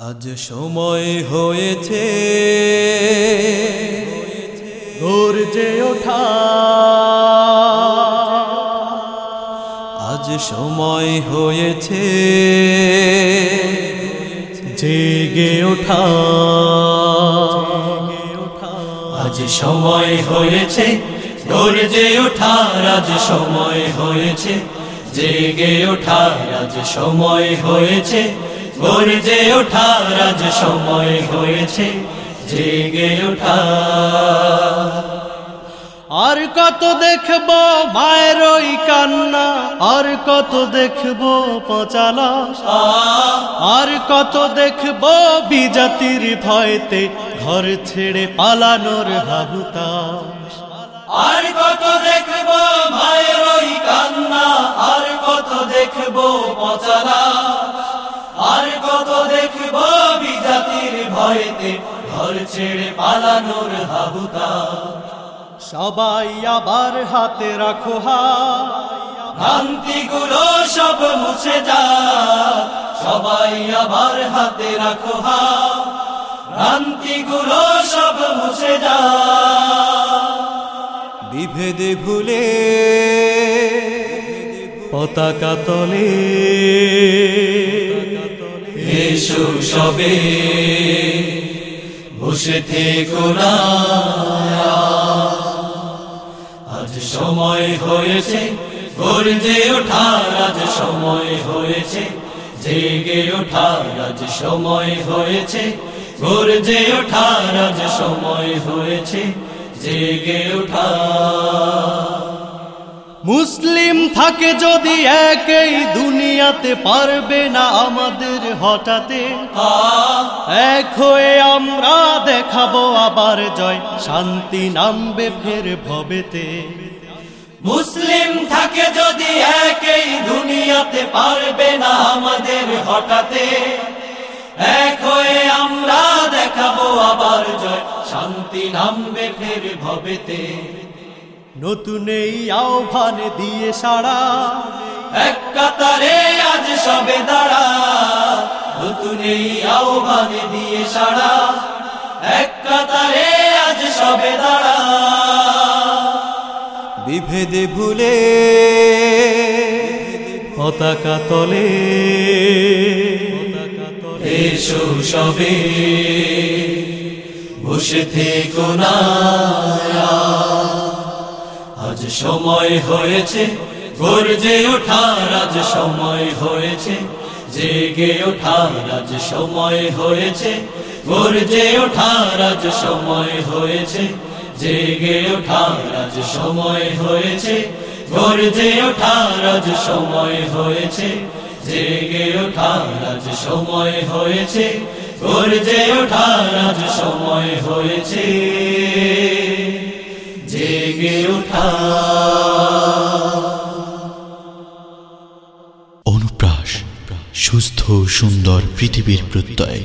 আজ সময় হয়েছে। গর্জে ওঠা। আজ সময় হয়েছে। জেগে ওঠা। আজ সময় হয়েছে। গর্জে ওঠা, আজ সময় হয়েছে। জেগে ওঠা, আজ সময় হয়েছে। গর্জে ওঠার আজ সময় হয়েছে, জেগে ওঠা। আর কত দেখব মায়ের ওই কান্না, আর কত দেখব পচালা। আর কত দেখব বিজাতির ভয়তে ঘর ছেড়ে পালানোর হাহুতাস আর কত দেখব মায়ের ওই কান্না, আর কত দেখব পচালা। ভয়েতে ঘর ছেড়ে পালানোর হাবুতা সবাই আবার হাতে রাখো হা ভ্রান্তিগুলো সব মুছে যা। সবাই আবার হাতে রাখো হা ভ্রান্তিগুলো সব মুছে যা। বিভেদে ভুলে পতাকা তলে এসো সবে। বসে থেকো না। আজ সময় হয়েছে, গর্জে ওঠার আজ সময় হয়েছে, জেগে ওঠার আজ সময় হয়েছে, গর্জে ওঠার আজ সময় হয়েছে, জেগে ওঠা মুসলিম থাকে যদি একই দুনিয়াতে পারবে না আমাদের হঠাতে। এক হয়ে আমরা দেখাবো আবার জয়, শান্তি নামবে ফের ভবেতে। মুসলিম থাকে যদি একই দুনিয়াতে পারবে না আমাদের হঠাতে। এক হয়ে আমরা দেখাবো আবার জয়, শান্তি নামবে ফের ভবেতে। নতুন এই আহ্বানে দিয়ে সারা এক কাতারে আজ সবে দাঁড়া। নতুন এই আহ্বানে দিয়ে সারা এক কাতারে আজ সবে দাঁড়া। বিভেদে ভুলে পতাকা তলে। এসো সবে। বসে থেকো না। আজ সময় হয়েছে, গর্জে ওঠার আজ সময় হয়েছে, জেগে ওঠার আজ সময় হয়েছে, গর্জে ওঠার আজ সময় হয়েছে, জেগে ওঠার আজ সময় হয়েছে, গর্জে ওঠার আজ সময় হয়েছে, জেগে ওঠার আজ সময় হয়েছে, গর্জে ওঠার আজ সময় হয়েছে। জেগে ওঠা। অনুপ্রাস সুস্থ সুন্দর পৃথিবীর প্রত্যয়।